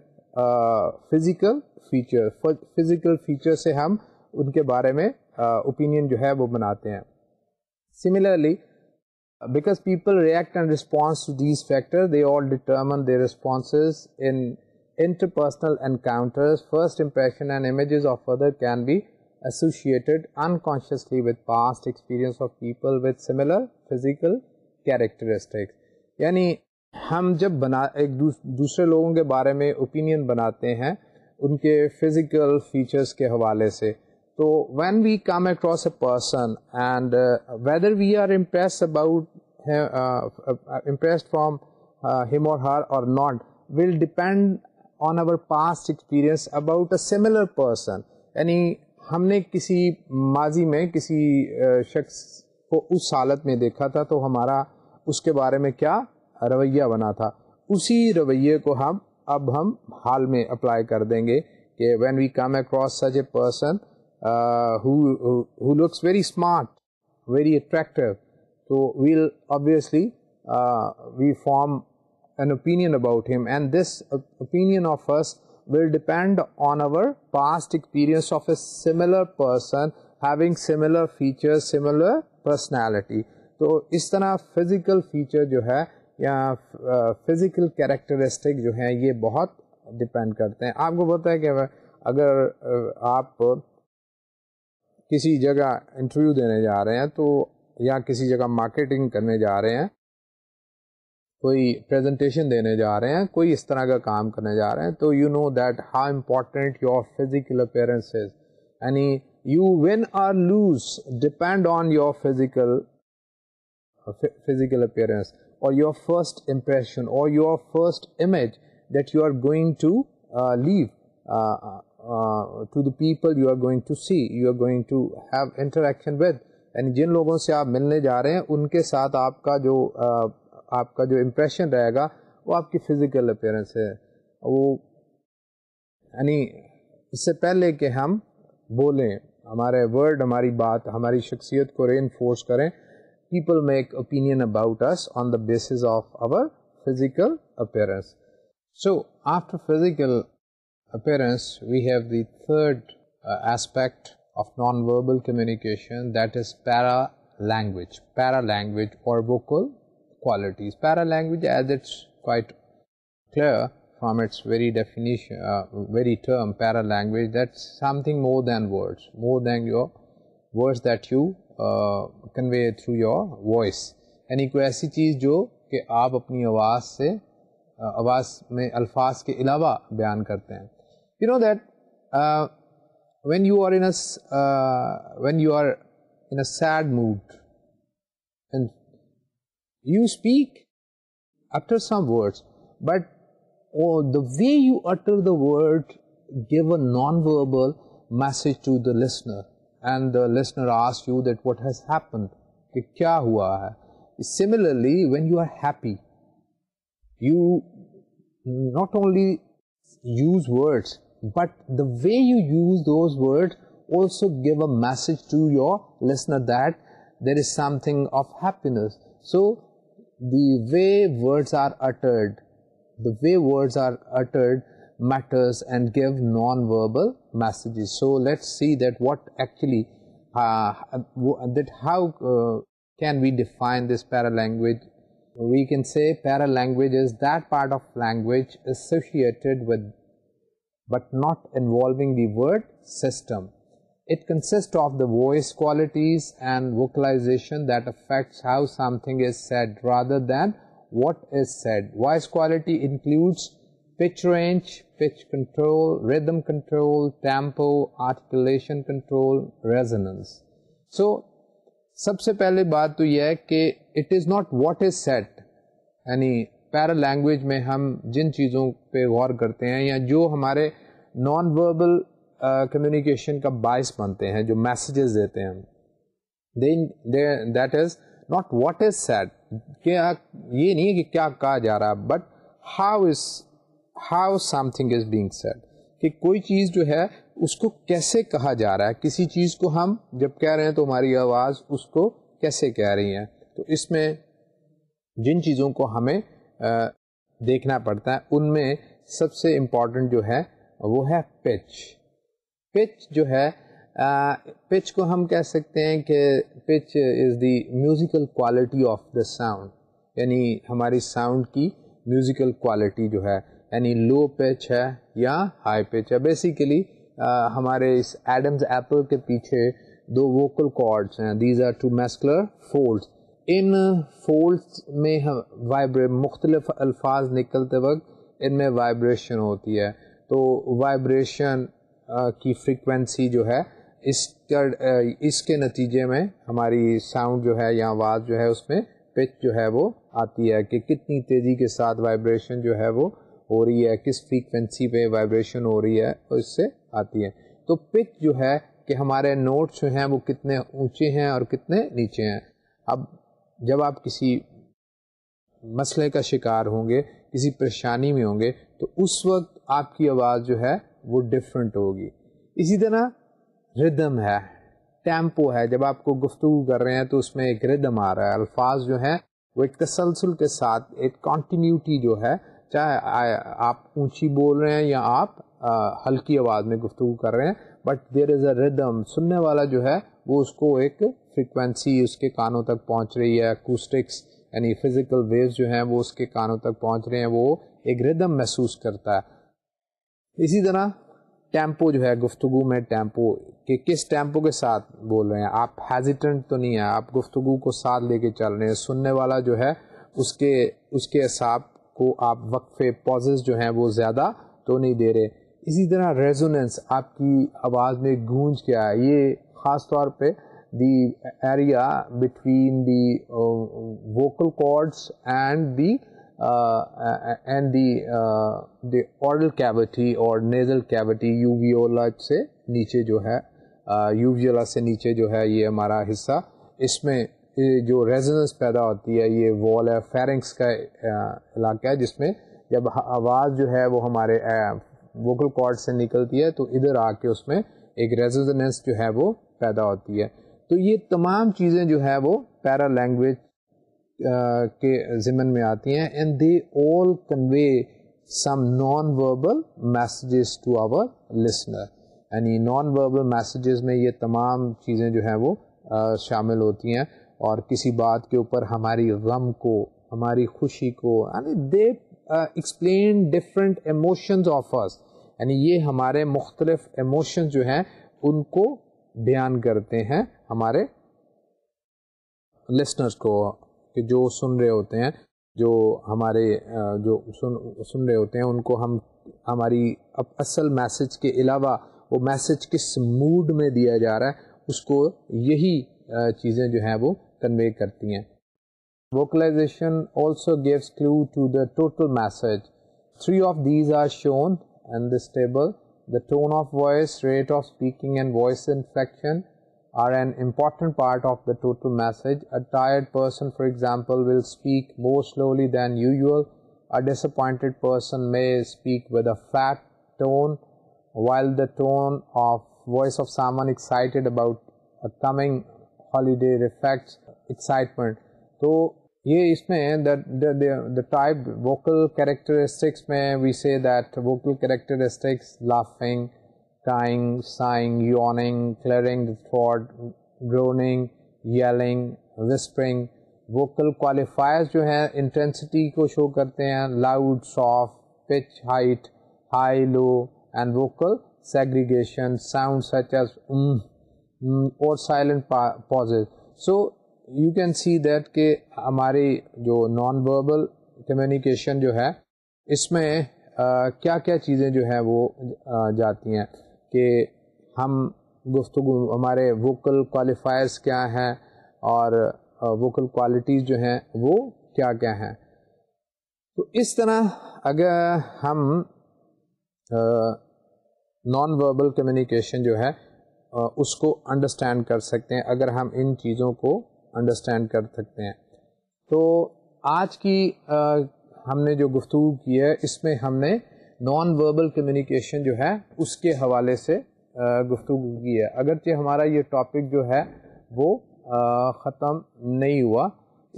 physical feature physical feature سے ہم ان کے بارے میں اوپینین جو ہے وہ بناتے ہیں similarly because people react and their these in interpersonal encounters first impression and images of other can be associated unconsciously with past experience of people with similar physical characteristics. یعنی ہم جب بنا ایک دوسرے لوگوں کے بارے میں اوپینین بناتے ہیں ان کے فزیکل فیچرس کے حوالے سے تو when we come across a person and whether we are impress about impressed from him or her or not will depend on our past experience about a similar person یعنی ہم نے کسی ماضی میں کسی uh, شخص کو اس حالت میں دیکھا تھا تو ہمارا اس کے بارے میں کیا رویہ بنا تھا اسی رویے کو ہم اب ہم حال میں اپلائی کر دیں گے کہ when we come across such a person who looks very very smart, attractive. Looks very obviously, uh, we form an opinion about him and this opinion of us will depend on our past experience of a similar person having similar features, similar personality. تو اس طرح physical feature جو ہے یا physical characteristic جو ہیں یہ بہت ڈپینڈ کرتے ہیں آپ کو پتہ ہے کہ اگر آپ کسی جگہ انٹرویو دینے جا رہے ہیں تو یا کسی جگہ مارکیٹنگ کرنے جا رہے ہیں کوئی پریزنٹیشن دینے جا رہے ہیں کوئی اس طرح کا کام کرنے جا رہے ہیں تو you know that how important your physical appearance یعنی you when are lose depend on your physical physical appearance or your first impression or your first image that you are going to leave to the people you are going to see you are going to have interaction with یعنی جن لوگوں سے آپ ملنے جا رہے ہیں ان کے ساتھ آپ کا جو آپ کا جو امپریشن رہے گا وہ آپ کی فزیکل اپیرنس ہے وہ یعنی اس سے پہلے کہ ہم بولیں ہمارے ورڈ ہماری بات ہماری شخصیت کو ری انفورس کریں people make opinion about us on the basis of our physical appearance so after physical appearance we have the third aspect of non verbal communication that is paralanguage paralanguage or vocal qualities paralanguage as it's quite from its very definition very term paralanguage that something more than word more than words that you convey through your voice یعنی کوئی ایسی چیز جو کہ آپ اپنی آواز سے آواز میں الفاظ کے علاوہ بیان کرتے ہیں when you are when you are in sad mood you speak after some words but the way you utter the word give a non verbal message to the listener and the listener ask you that what has happen کیا ہوا ہے similarly when you are happy you not only use words But the way you use those words also give a message to your listener that there is something of happiness. So the way words are uttered, matters and give non-verbal messages. So let's see that what actually uh, how uh, can we define this paralanguage. We can say paralanguage is that part of language associated with but not what the word system it consist of the voice qualities and vocalization tempo articulation control resonance. So سب سے پہلے بات تو یہ ہے کہ it is not what is said یعنی پیرا language میں ہم جن چیزوں پہ غور کرتے ہیں یا جو ہمارے نان وربل کمیونیکیشن کا باعث بنتے ہیں جو میسیجز دیتے ہیں that is not what is said کیا یہ نہیں ہے کہ کیا کہا جا رہا ہے but how is how something is being said کہ کوئی چیز جو ہے اس کو کیسے کہا جا رہا ہے کسی چیز کو ہم جب کہہ رہے ہیں تو ہماری آواز اس کو کیسے کہہ رہی ہے تو اس میں جن چیزوں کو ہمیں دیکھنا پڑتا ہے ان میں سب سے امپورٹنٹ جو ہے وہ ہے پچ پچ جو ہے پچ کو ہم کہہ سکتے ہیں کہ pitch is the musical quality of the sound یعنی ہماری ساؤنڈ کی میوزیکل کوالٹی جو ہے یعنی لو پچ ہے یا ہائی پچ ہے بیسیکلی ہمارے اس ایڈمز ایپل کے پیچھے دو ووکل کارڈس ہیں these are two muscular folds ان فولڈس میں وائبریٹ مختلف الفاظ نکلتے وقت ان میں وائبریشن ہوتی ہے تو وائبریشن کی فریکوینسی جو ہے اس اس کے نتیجے میں ہماری ساؤنڈ جو ہے یا آواز جو ہے اس میں پچ جو ہے وہ آتی ہے کہ کتنی تیزی کے ساتھ وائبریشن جو ہے وہ ہو رہی ہے کس فریکوینسی پہ وائبریشن ہو رہی ہے اس سے آتی ہے تو پچ جو ہے کہ ہمارے نوٹس جو ہیں وہ کتنے اونچے ہیں اور کتنے نیچے ہیں اب جب آپ کسی مسئلے کا شکار ہوں گے کسی پریشانی میں ہوں گے تو اس وقت آپ کی آواز جو ہے وہ ڈفرینٹ ہوگی اسی طرح ردم ہے ٹیمپو ہے جب آپ کو گفتگو کر رہے ہیں تو اس میں ایک ردم آ رہا ہے الفاظ جو ہیں وہ ایک تسلسل کے ساتھ ایک کانٹینیوٹی جو ہے چاہے آپ اونچی بول رہے ہیں یا آپ ہلکی آواز میں گفتگو کر رہے ہیں but there is a rhythm سننے والا جو ہے وہ اس کو ایک فریکوینسی اس کے کانوں تک پہنچ رہی ہے کوسٹکس یعنی فزیکل ویوز جو ہیں وہ اس کے کانوں تک پہنچ رہے ہیں وہ ایک ردم محسوس کرتا ہے اسی طرح ٹیمپو جو ہے گفتگو میں ٹیمپو کہ کس ٹیمپو کے ساتھ بول رہے ہیں آپ ہیزیٹنٹ تو نہیں ہیں آپ گفتگو کو ساتھ لے کے چل رہے ہیں سننے والا جو ہے اس کے اس کے حساب کو آپ وقفے پوزز جو ہیں وہ زیادہ تو نہیں دے رہے اسی طرح ریزوننس آپ کی آواز میں گونج کیا ہے یہ خاص طور پہ the area between the vocal cords and the and the the oral cavity or nasal cutie یوبیولا سے نیچے جو ہے یوبیولا سے نیچے جو ہے یہ ہمارا حصہ اس میں جو ریزینس پیدا ہوتی ہے یہ وال ہے فیرنگس کا علاقہ ہے جس میں جب آواز جو ہے وہ ہمارے ووکل کارڈ سے نکلتی ہے تو ادھر آ کے اس میں ایک ریزیزنس جو ہے وہ پیدا ہوتی ہے تو یہ تمام چیزیں جو ہے وہ پیرا لینگویج کے ذمن میں آتی ہیں and the all convey some non verbal messages to our listener یعنی نان وربل میسیجز میں یہ تمام چیزیں جو ہیں وہ شامل ہوتی ہیں اور کسی بات کے اوپر ہماری غم کو ہماری خوشی کو یعنی they explain different emotions of ours یعنی یہ ہمارے مختلف ایموشنز جو ہیں ان کو بیان کرتے ہیں ہمارے لسنرس کو کہ جو سن رہے ہوتے ہیں جو ہمارے جو سن سن رہے ہوتے ہیں ان کو ہم ہماری اصل میسج کے علاوہ وہ میسج کس موڈ میں دیا جا رہا ہے اس کو یہی چیزیں جو ہیں وہ کنوے کرتی ہیں vocalization also clue to the total message three of these are shown and this table the tone of voice rate of speaking and voice inflection are an important part of the total message a tired person for example will speak more slowly than usual or disappointed person may speak with a flat tone while the tone of voice of some acting holiday تو یہ اس میں characteristics میں we say that vocal characteristics laughing crying sighing yawning clearing تھوٹ droning yelling whispering vocal qualifier جو ہیں intensity کو show کرتے ہیں loud soft pitch height high low and vocal segregation sound such as اور silent pauses so you can see that کہ ہماری جو نان وربل کمیونیکیشن جو ہے اس میں کیا کیا چیزیں جو ہیں وہ جاتی ہیں کہ ہم گفتگو ہمارے ووکل کوالیفائرس کیا ہیں اور ووکل کوالٹیز جو ہیں وہ کیا کیا ہیں تو اس طرح اگر ہم نان وربل کمیونیکیشن جو ہے اس کو انڈرسٹینڈ کر سکتے ہیں اگر ہم ان چیزوں کو انڈرسٹینڈ کر سکتے ہیں تو آج کی ہم نے جو گفتگو کی ہے اس میں ہم نے نان وربل کمیونیکیشن جو ہے اس کے حوالے سے گفتگو کی ہے اگرچہ ہمارا یہ ٹاپک جو ہے وہ ختم نہیں ہوا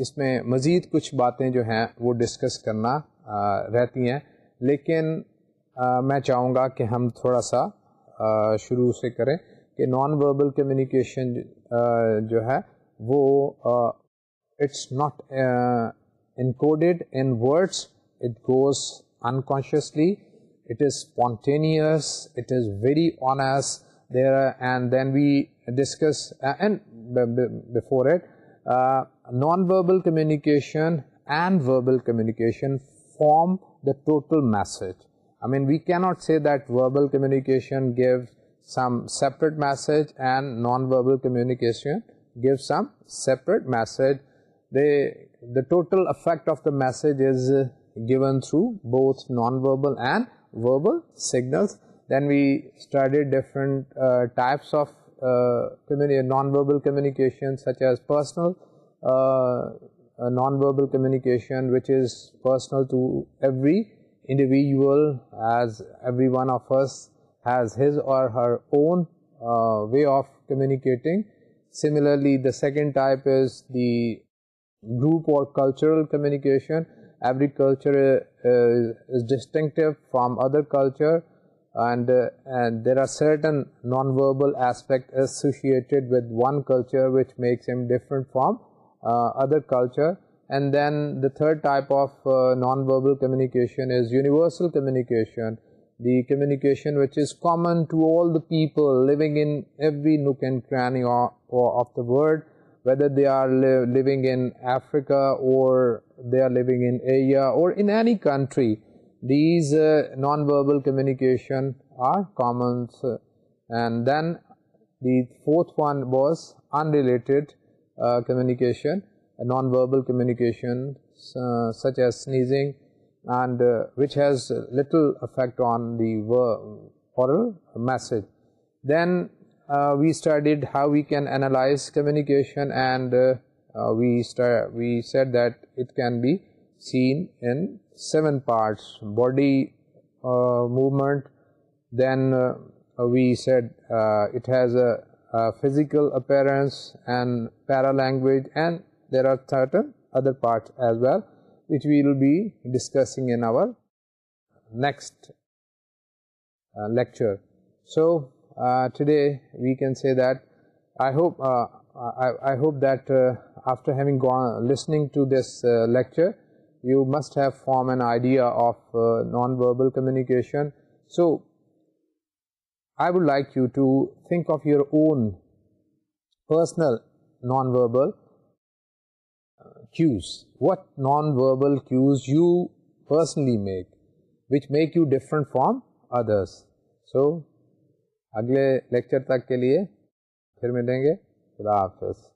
اس میں مزید کچھ باتیں جو ہیں وہ ڈسکس کرنا رہتی ہیں لیکن میں چاہوں گا کہ ہم تھوڑا سا شروع سے کریں کہ نان وربل کمیونیکیشن جو ہے وہ it's not encoded in words it goes unconsciously It is spontaneous, it is very honest. And then we discuss uh, before it, uh, non-verbal communication and verbal communication form the total message. I mean, we cannot say that verbal communication gives some separate message and non-verbal communication gives some separate message. The total effect of the message is given through both non-verbal and verbal signals. Then we studied different uh, types of uh, non-verbal communication, such as personal uh, non-verbal communication, which is personal to every individual, as every one of us has his or her own way of communicating. Similarly, the second type is the group or cultural communication. Every culture is distinctive from other culture, and uh, there are certain non-verbal aspects associated with one culture which makes him different from uh, other culture. And then the third type of uh, non-verbal communication is universal communication, the communication which is common to all the people living in every nook and cranny of the world, whether they are living in Africa or they are living in Asia or in any country, these uh, non-verbal communication are common. And then the fourth one was unrelated uh, communication, non-verbal communication such as sneezing, and uh, which has little effect on the oral message. Then uh, we studied how we can analyze communication, and uh, uh, we said that it can be seen in 7 parts: body movement. Then we said it has a physical appearance and paralanguage, and there are certain other parts as well, which we will be discussing in our next lecture. So uh, today we can say that I hope uh, that uh, after having listening to this lecture, you must have formed an idea of non-verbal communication. So I would like you to think of your own personal non-verbal cues. What non-verbal cues you personally make, which make you different from others. So اگلے lecture تک کے لیے پھر ملیں گے خدا حافظ